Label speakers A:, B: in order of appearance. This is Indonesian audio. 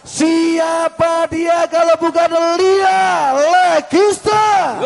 A: Siapa dia kalau bukan Lia Legista?